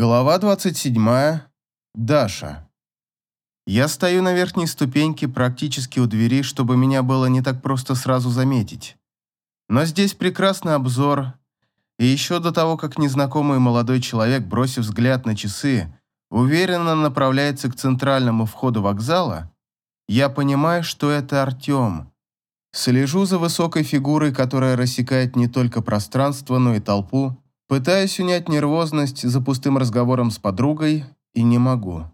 Глава 27. Даша. Я стою на верхней ступеньке практически у двери, чтобы меня было не так просто сразу заметить. Но здесь прекрасный обзор, и еще до того, как незнакомый молодой человек, бросив взгляд на часы, уверенно направляется к центральному входу вокзала, я понимаю, что это Артем. Слежу за высокой фигурой, которая рассекает не только пространство, но и толпу, Пытаюсь унять нервозность за пустым разговором с подругой и не могу.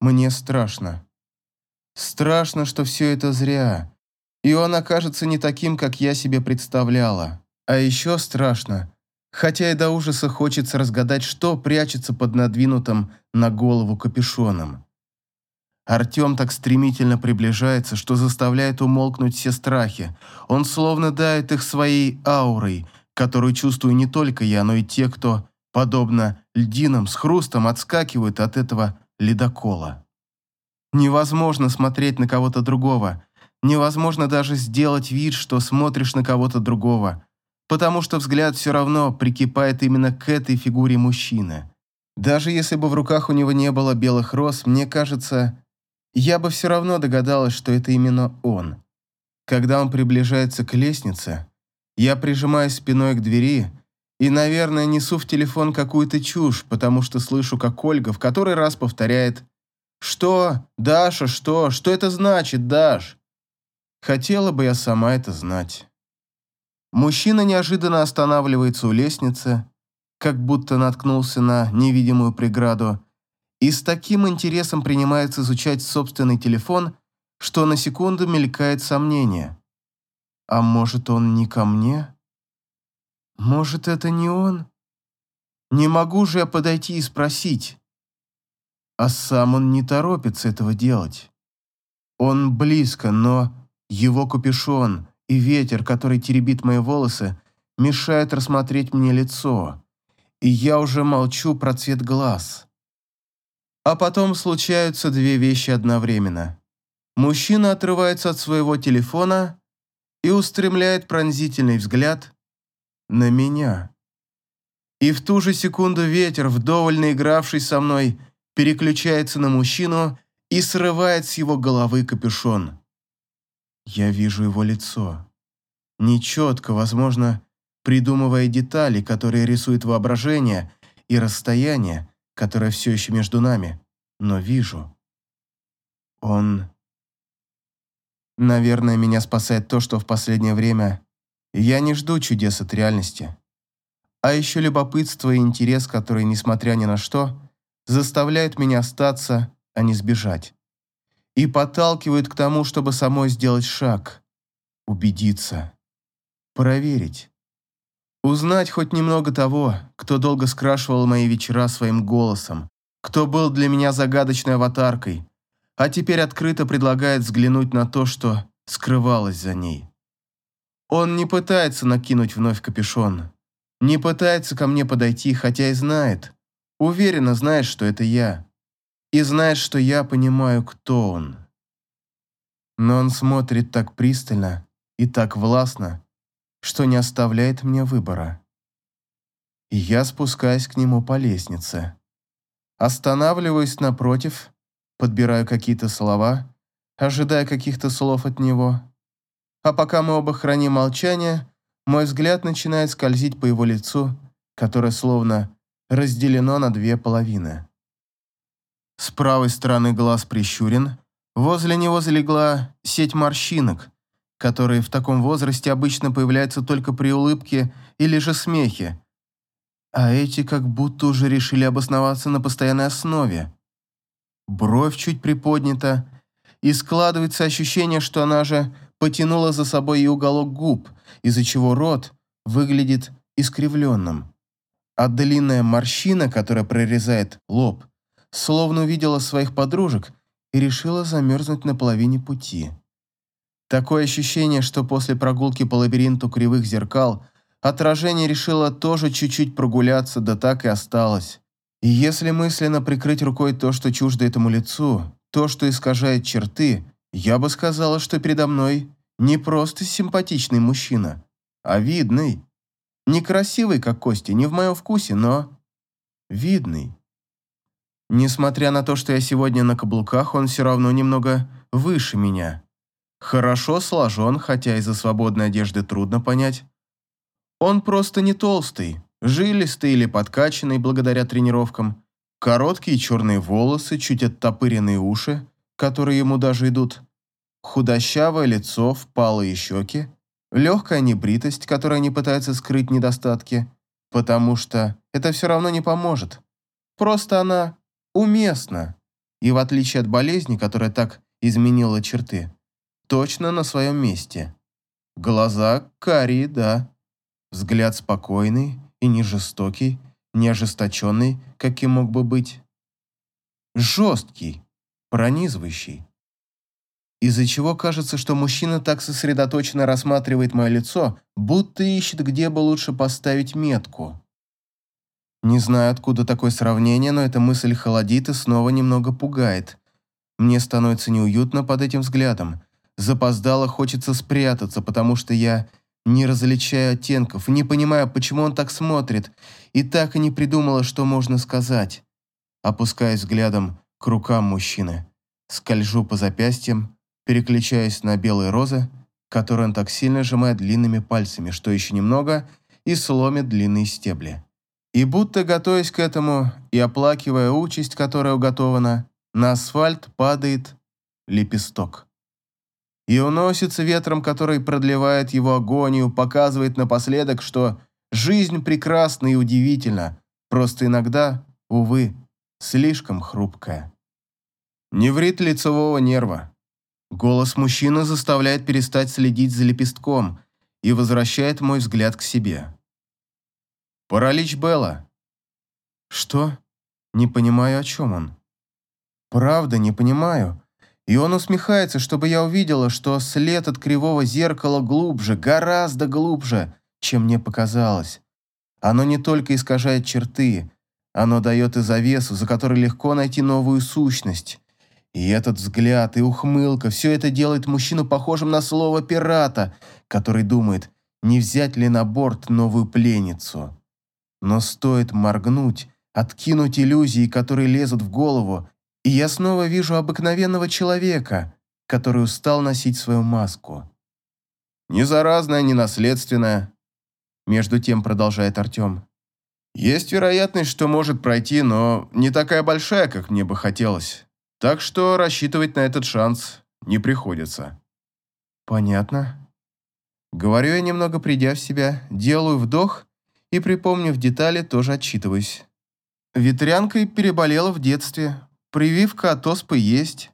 Мне страшно. Страшно, что все это зря, и он окажется не таким, как я себе представляла. А еще страшно, хотя и до ужаса хочется разгадать, что прячется под надвинутым на голову капюшоном. Артем так стремительно приближается, что заставляет умолкнуть все страхи. Он словно дает их своей аурой – которую чувствую не только я, но и те, кто, подобно льдинам, с хрустом отскакивают от этого ледокола. Невозможно смотреть на кого-то другого. Невозможно даже сделать вид, что смотришь на кого-то другого, потому что взгляд все равно прикипает именно к этой фигуре мужчины. Даже если бы в руках у него не было белых роз, мне кажется, я бы все равно догадалась, что это именно он. Когда он приближается к лестнице, я прижимаюсь спиной к двери и, наверное, несу в телефон какую-то чушь, потому что слышу, как Ольга в который раз повторяет «Что? Даша, что? Что это значит, Даш?» Хотела бы я сама это знать. Мужчина неожиданно останавливается у лестницы, как будто наткнулся на невидимую преграду, и с таким интересом принимается изучать собственный телефон, что на секунду мелькает сомнение. А может, он не ко мне? Может, это не он? Не могу же я подойти и спросить. А сам он не торопится этого делать. Он близко, но его капюшон и ветер, который теребит мои волосы, мешают рассмотреть мне лицо. И я уже молчу про цвет глаз. А потом случаются две вещи одновременно. Мужчина отрывается от своего телефона и устремляет пронзительный взгляд на меня. И в ту же секунду ветер, вдоволь наигравший со мной, переключается на мужчину и срывает с его головы капюшон. Я вижу его лицо. Нечетко, возможно, придумывая детали, которые рисует воображение, и расстояние, которое все еще между нами, но вижу. Он Наверное, меня спасает то, что в последнее время я не жду чудес от реальности. А еще любопытство и интерес, которые, несмотря ни на что, заставляют меня остаться, а не сбежать. И подталкивают к тому, чтобы самой сделать шаг. Убедиться. Проверить. Узнать хоть немного того, кто долго скрашивал мои вечера своим голосом, кто был для меня загадочной аватаркой, а теперь открыто предлагает взглянуть на то, что скрывалось за ней. Он не пытается накинуть вновь капюшон, не пытается ко мне подойти, хотя и знает, уверенно знает, что это я, и знает, что я понимаю, кто он. Но он смотрит так пристально и так властно, что не оставляет мне выбора. И я спускаюсь к нему по лестнице. Останавливаюсь напротив подбираю какие-то слова, ожидая каких-то слов от него. А пока мы оба храним молчание, мой взгляд начинает скользить по его лицу, которое словно разделено на две половины. С правой стороны глаз прищурен, возле него залегла сеть морщинок, которые в таком возрасте обычно появляются только при улыбке или же смехе, а эти как будто уже решили обосноваться на постоянной основе бровь чуть приподнята, и складывается ощущение, что она же потянула за собой и уголок губ, из-за чего рот выглядит искривленным. А длинная морщина, которая прорезает лоб, словно увидела своих подружек и решила замерзнуть на половине пути. Такое ощущение, что после прогулки по лабиринту кривых зеркал отражение решило тоже чуть-чуть прогуляться, да так и осталось. И если мысленно прикрыть рукой то, что чуждо этому лицу, то, что искажает черты, я бы сказала, что передо мной не просто симпатичный мужчина, а видный. Некрасивый, как Костя, не в моем вкусе, но видный. Несмотря на то, что я сегодня на каблуках, он все равно немного выше меня. Хорошо сложен, хотя из-за свободной одежды трудно понять. Он просто не толстый, жилистый или подкачанный благодаря тренировкам. Короткие черные волосы, чуть оттопыренные уши, которые ему даже идут. Худощавое лицо, впалые щеки. Легкая небритость, которая не пытается скрыть недостатки, потому что это все равно не поможет. Просто она уместна. И в отличие от болезни, которая так изменила черты, точно на своем месте. Глаза карие, да. Взгляд спокойный и не жестокий, не ожесточенный, каким мог бы быть. Жесткий, пронизывающий. Из-за чего кажется, что мужчина так сосредоточенно рассматривает мое лицо, будто ищет, где бы лучше поставить метку. Не знаю, откуда такое сравнение, но эта мысль холодит и снова немного пугает. Мне становится неуютно под этим взглядом. Запоздало хочется спрятаться, потому что я не различаю оттенков, не понимаю, почему он так смотрит, и так и не придумала, что можно сказать. Опускаясь взглядом к рукам мужчины, скольжу по запястьям, переключаясь на белые розы, которые он так сильно сжимает длинными пальцами, что еще немного, и сломит длинные стебли. И будто готовясь к этому и оплакивая участь, которая уготована, на асфальт падает лепесток и уносится ветром, который продлевает его агонию, показывает напоследок, что жизнь прекрасна и удивительна, просто иногда, увы, слишком хрупкая. Неврит лицевого нерва. Голос мужчины заставляет перестать следить за лепестком и возвращает мой взгляд к себе. Паралич Белла. Что? Не понимаю, о чем он. Правда, не понимаю. И он усмехается, чтобы я увидела, что след от кривого зеркала глубже, гораздо глубже, чем мне показалось. Оно не только искажает черты, оно дает и завесу, за которой легко найти новую сущность. И этот взгляд, и ухмылка, все это делает мужчину похожим на слово пирата, который думает, не взять ли на борт новую пленницу. Но стоит моргнуть, откинуть иллюзии, которые лезут в голову, и я снова вижу обыкновенного человека, который устал носить свою маску. «Не заразная, не наследственная», – между тем продолжает Артем. «Есть вероятность, что может пройти, но не такая большая, как мне бы хотелось. Так что рассчитывать на этот шанс не приходится». «Понятно». Говорю я, немного придя в себя, делаю вдох и, припомнив детали, тоже отчитываюсь. Ветрянкой переболела в детстве, Прививка от оспы есть.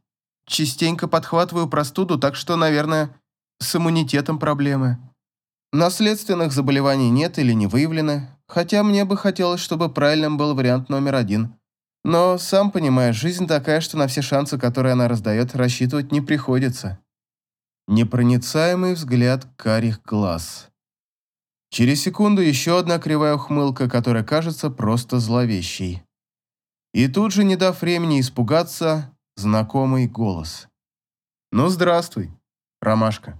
Частенько подхватываю простуду, так что, наверное, с иммунитетом проблемы. Наследственных заболеваний нет или не выявлено, хотя мне бы хотелось, чтобы правильным был вариант номер один. Но, сам понимаешь, жизнь такая, что на все шансы, которые она раздает, рассчитывать не приходится. Непроницаемый взгляд карих глаз. Через секунду еще одна кривая ухмылка, которая кажется просто зловещей. И тут же, не дав времени испугаться, знакомый голос. «Ну, здравствуй, Ромашка».